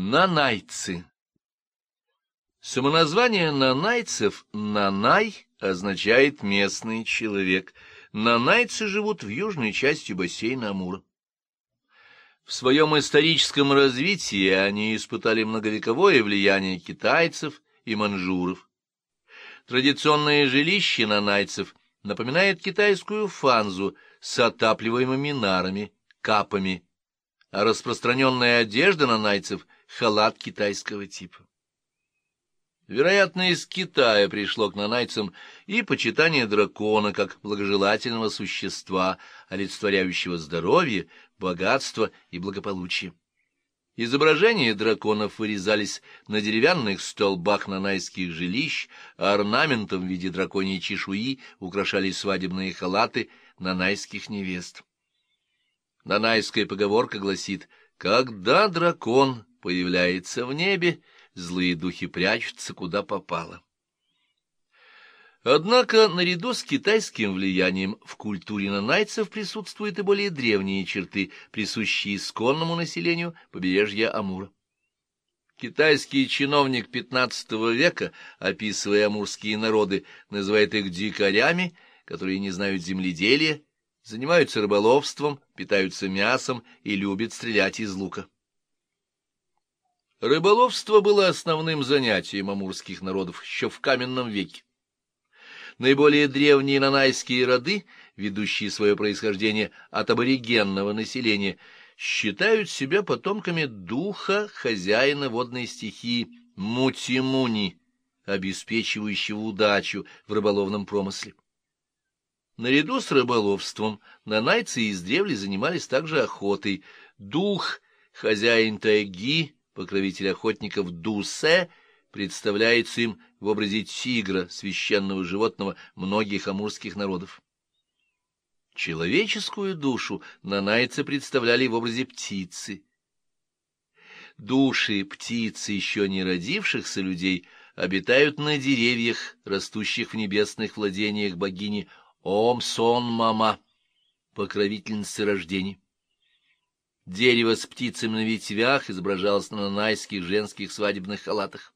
Нанайцы Самоназвание нанайцев «нанай» означает «местный человек». Нанайцы живут в южной части бассейна Амура. В своем историческом развитии они испытали многовековое влияние китайцев и манжуров. Традиционное жилище нанайцев напоминает китайскую фанзу с отапливаемыми нарами, капами, а распространенная одежда нанайцев — халат китайского типа. Вероятно, из Китая пришло к нанайцам и почитание дракона как благожелательного существа, олицетворяющего здоровье, богатство и благополучие. Изображения драконов вырезались на деревянных столбах нанайских жилищ, а орнаментом в виде драконьей чешуи украшали свадебные халаты нанайских невест. Нанайская поговорка гласит «Когда дракон появляется в небе, злые духи прячутся куда попало. Однако, наряду с китайским влиянием в культуре нанайцев присутствуют и более древние черты, присущие исконному населению побережья Амура. Китайский чиновник XV века, описывая амурские народы, называет их дикарями, которые не знают земледелия, занимаются рыболовством, питаются мясом и любят стрелять из лука. Рыболовство было основным занятием амурских народов еще в каменном веке. Наиболее древние нанайские роды, ведущие свое происхождение от аборигенного населения, считают себя потомками духа хозяина водной стихии Мутимуни, обеспечивающего удачу в рыболовном промысле. Наряду с рыболовством нанайцы издревле занимались также охотой. Дух, хозяин тайги, покровитель охотников Дусе, представляется им в образе тигра, священного животного многих амурских народов. Человеческую душу нанайцы представляли в образе птицы. Души птицы, еще не родившихся людей, обитают на деревьях, растущих в небесных владениях богини Ом-Сон-Мама, покровительницы рождений. Дерево с птицами на ветвях изображалось на нанайских женских свадебных халатах.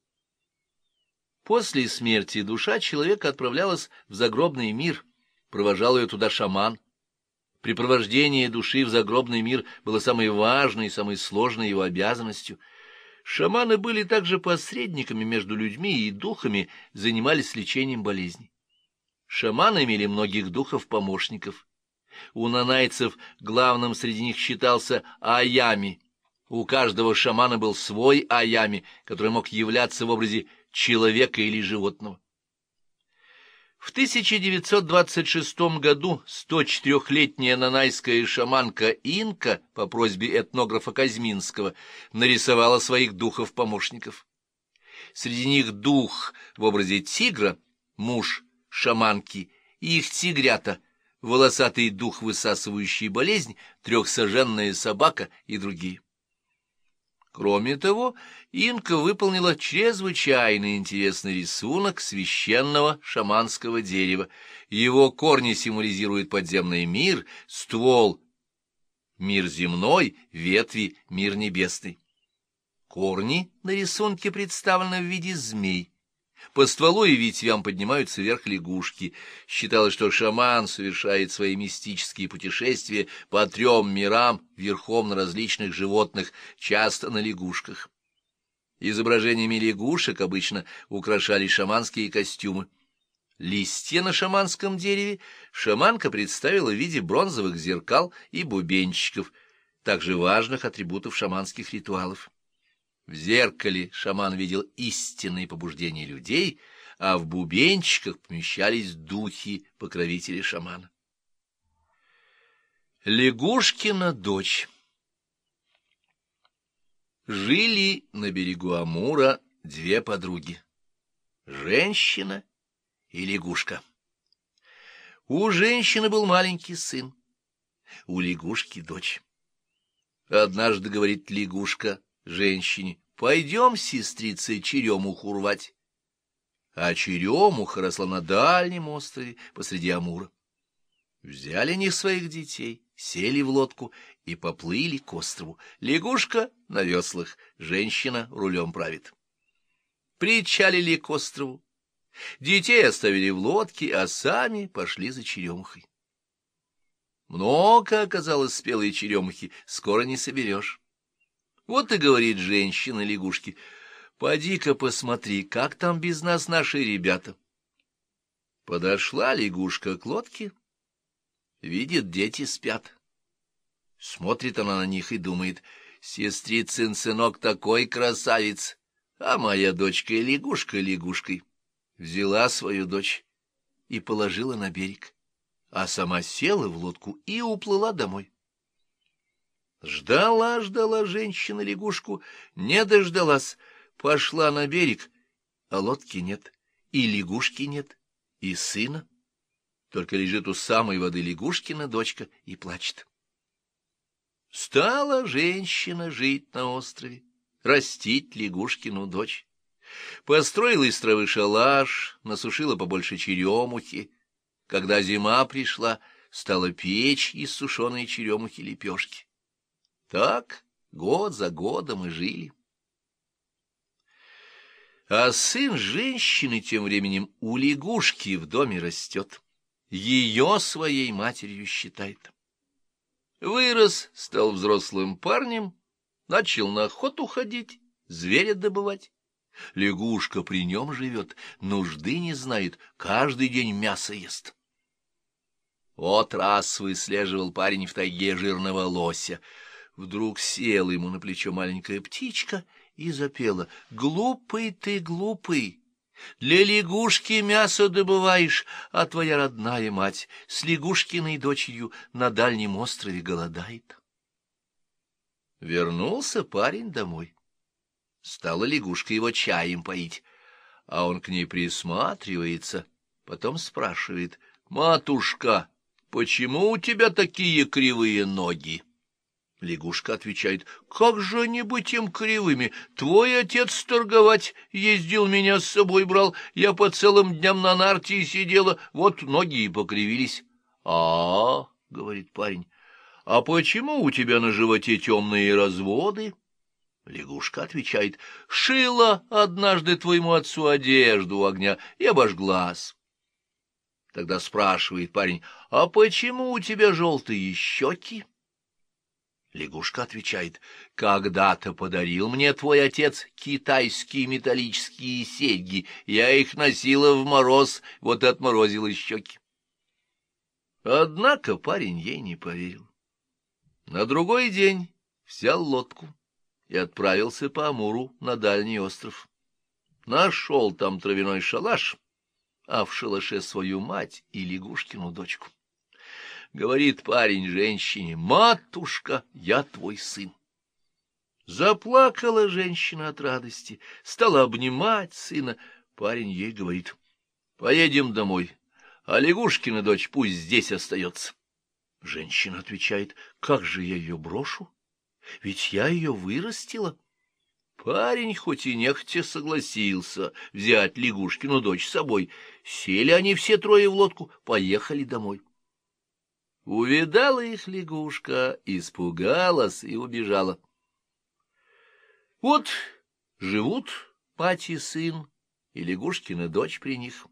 После смерти душа человека отправлялась в загробный мир, провожал ее туда шаман. Припровождение души в загробный мир было самой важной и самой сложной его обязанностью. Шаманы были также посредниками между людьми и духами, занимались лечением болезней. Шаманы имели многих духов-помощников. У нанайцев главным среди них считался Аями. У каждого шамана был свой Аями, который мог являться в образе человека или животного. В 1926 году 104-летняя нанайская шаманка Инка по просьбе этнографа Казьминского нарисовала своих духов-помощников. Среди них дух в образе тигра, муж шаманки, и их тигрята — волосатый дух, высасывающий болезнь, трехсоженная собака и другие. Кроме того, инка выполнила чрезвычайно интересный рисунок священного шаманского дерева. Его корни символизируют подземный мир, ствол — мир земной, ветви — мир небесный. Корни на рисунке представлены в виде змей. По стволу и ветвям поднимаются вверх лягушки. Считалось, что шаман совершает свои мистические путешествия по трем мирам верхом на различных животных, часто на лягушках. Изображениями лягушек обычно украшали шаманские костюмы. Листья на шаманском дереве шаманка представила в виде бронзовых зеркал и бубенчиков, также важных атрибутов шаманских ритуалов. В зеркале шаман видел истинные побуждения людей, а в бубенчиках помещались духи покровители шамана. Лягушкина дочь Жили на берегу Амура две подруги — женщина и лягушка. У женщины был маленький сын, у лягушки — дочь. Однажды, говорит лягушка, женщине, «Пойдем, сестрица, черемуху рвать». А черемуха росла на дальнем острове посреди Амура. Взяли них своих детей, сели в лодку и поплыли к острову. Лягушка на веслах, женщина рулем правит. Причалили к острову. Детей оставили в лодке, а сами пошли за черемухой. Много оказалось спелой черемухи, скоро не соберешь. Вот и говорит женщина лягушке, поди-ка посмотри, как там без нас наши ребята. Подошла лягушка к лодке, видит, дети спят. Смотрит она на них и думает, сестрицын сынок такой красавец, а моя дочка лягушка лягушкой. Взяла свою дочь и положила на берег, а сама села в лодку и уплыла домой. Ждала, ждала женщина лягушку, не дождалась, пошла на берег, а лодки нет, и лягушки нет, и сына. Только лежит у самой воды лягушкина дочка и плачет. Стала женщина жить на острове, растить лягушкину дочь. Построила из травы шалаш, насушила побольше черемухи. Когда зима пришла, стала печь из сушеной черемухи лепешки. Так год за годом и жили. А сын женщины тем временем у лягушки в доме растет. Ее своей матерью считает. Вырос, стал взрослым парнем, начал на охоту ходить, зверя добывать. Лягушка при нем живет, нужды не знает, каждый день мясо ест. Вот раз выслеживал парень в тайге жирного лося. Вдруг села ему на плечо маленькая птичка и запела. «Глупый ты, глупый!» Для лягушки мясо добываешь, а твоя родная мать с лягушкиной дочерью на дальнем острове голодает. Вернулся парень домой. Стала лягушка его чаем поить, а он к ней присматривается, потом спрашивает, «Матушка, почему у тебя такие кривые ноги?» Лягушка отвечает, «Как же они быть им кривыми? Твой отец торговать ездил, меня с собой брал, я по целым дням на нарте сидела, вот ноги и покривились». «А, -а — говорит парень, — а почему у тебя на животе темные разводы?» Лягушка отвечает, «Шила однажды твоему отцу одежду у огня и обожглась». Тогда спрашивает парень, «А почему у тебя желтые щеки?» Лягушка отвечает, «Когда-то подарил мне твой отец китайские металлические серьги. Я их носила в мороз, вот и отморозила щеки». Однако парень ей не поверил. На другой день взял лодку и отправился по Амуру на дальний остров. Нашел там травяной шалаш, а в шалаше свою мать и лягушкину дочку. Говорит парень женщине, «Матушка, я твой сын». Заплакала женщина от радости, стала обнимать сына. Парень ей говорит, «Поедем домой, а Лягушкина дочь пусть здесь остается». Женщина отвечает, «Как же я ее брошу? Ведь я ее вырастила». Парень хоть и нехотя согласился взять Лягушкину дочь с собой. Сели они все трое в лодку, поехали домой. Увидала их лягушка, испугалась и убежала. Вот живут мать и сын, и лягушкина дочь при них.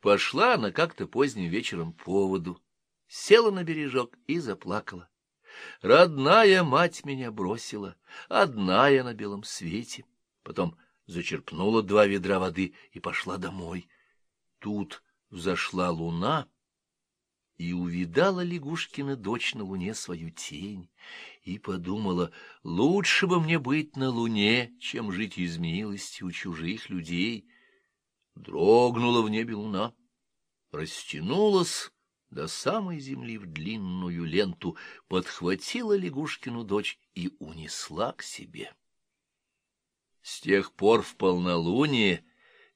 Пошла она как-то поздним вечером по воду, села на бережок и заплакала. Родная мать меня бросила, одна я на белом свете. Потом зачерпнула два ведра воды и пошла домой. Тут взошла луна, и увидала лягушкина дочь на луне свою тень, и подумала, лучше бы мне быть на луне, чем жить из милости у чужих людей. Дрогнула в небе луна, растянулась до самой земли в длинную ленту, подхватила лягушкину дочь и унесла к себе. С тех пор в полнолуние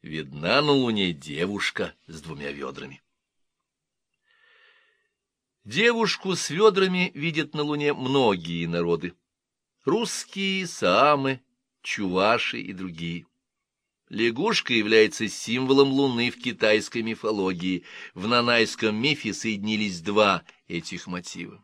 видна на луне девушка с двумя ведрами. Девушку с ведрами видят на Луне многие народы. Русские, саамы, чуваши и другие. Лягушка является символом Луны в китайской мифологии. В нанайском мифе соединились два этих мотива.